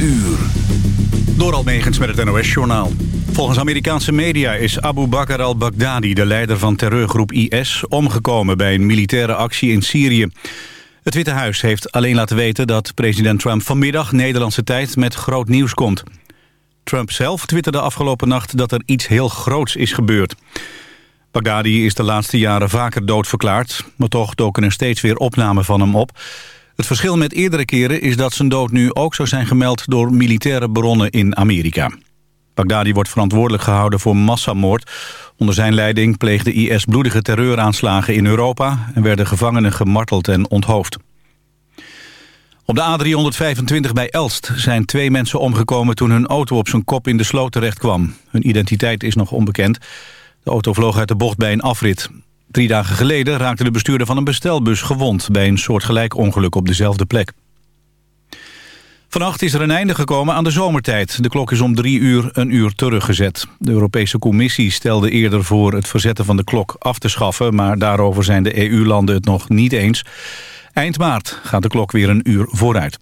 uur. Door Almegens met het NOS-journaal. Volgens Amerikaanse media is Abu Bakr al-Baghdadi, de leider van terreurgroep IS... omgekomen bij een militaire actie in Syrië. Het Witte Huis heeft alleen laten weten dat president Trump vanmiddag... Nederlandse tijd met groot nieuws komt. Trump zelf twitterde afgelopen nacht dat er iets heel groots is gebeurd. Baghdadi is de laatste jaren vaker doodverklaard... maar toch doken er steeds weer opnamen van hem op... Het verschil met eerdere keren is dat zijn dood nu ook zou zijn gemeld door militaire bronnen in Amerika. Baghdadi wordt verantwoordelijk gehouden voor massamoord. Onder zijn leiding pleegde IS bloedige terreuraanslagen in Europa... en werden gevangenen gemarteld en onthoofd. Op de A325 bij Elst zijn twee mensen omgekomen... toen hun auto op zijn kop in de sloot terecht kwam. Hun identiteit is nog onbekend. De auto vloog uit de bocht bij een afrit. Drie dagen geleden raakte de bestuurder van een bestelbus gewond... bij een soortgelijk ongeluk op dezelfde plek. Vannacht is er een einde gekomen aan de zomertijd. De klok is om drie uur een uur teruggezet. De Europese Commissie stelde eerder voor het verzetten van de klok af te schaffen... maar daarover zijn de EU-landen het nog niet eens. Eind maart gaat de klok weer een uur vooruit.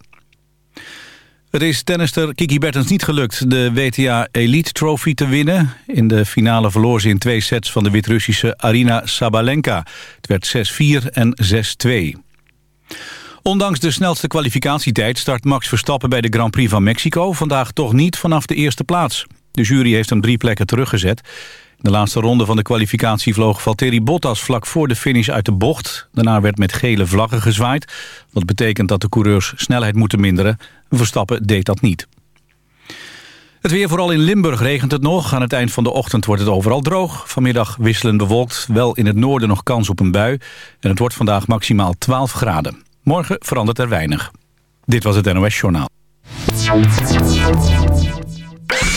Het is tennister Kiki Bertens niet gelukt de WTA Elite Trophy te winnen. In de finale verloor ze in twee sets van de Wit-Russische Arina Sabalenka. Het werd 6-4 en 6-2. Ondanks de snelste kwalificatietijd start Max Verstappen bij de Grand Prix van Mexico... vandaag toch niet vanaf de eerste plaats. De jury heeft hem drie plekken teruggezet. In de laatste ronde van de kwalificatie vloog Valtteri Bottas vlak voor de finish uit de bocht. Daarna werd met gele vlaggen gezwaaid. Wat betekent dat de coureurs snelheid moeten minderen. Verstappen deed dat niet. Het weer, vooral in Limburg regent het nog. Aan het eind van de ochtend wordt het overal droog. Vanmiddag wisselen bewolkt, wel in het noorden nog kans op een bui. En het wordt vandaag maximaal 12 graden. Morgen verandert er weinig. Dit was het NOS Journaal.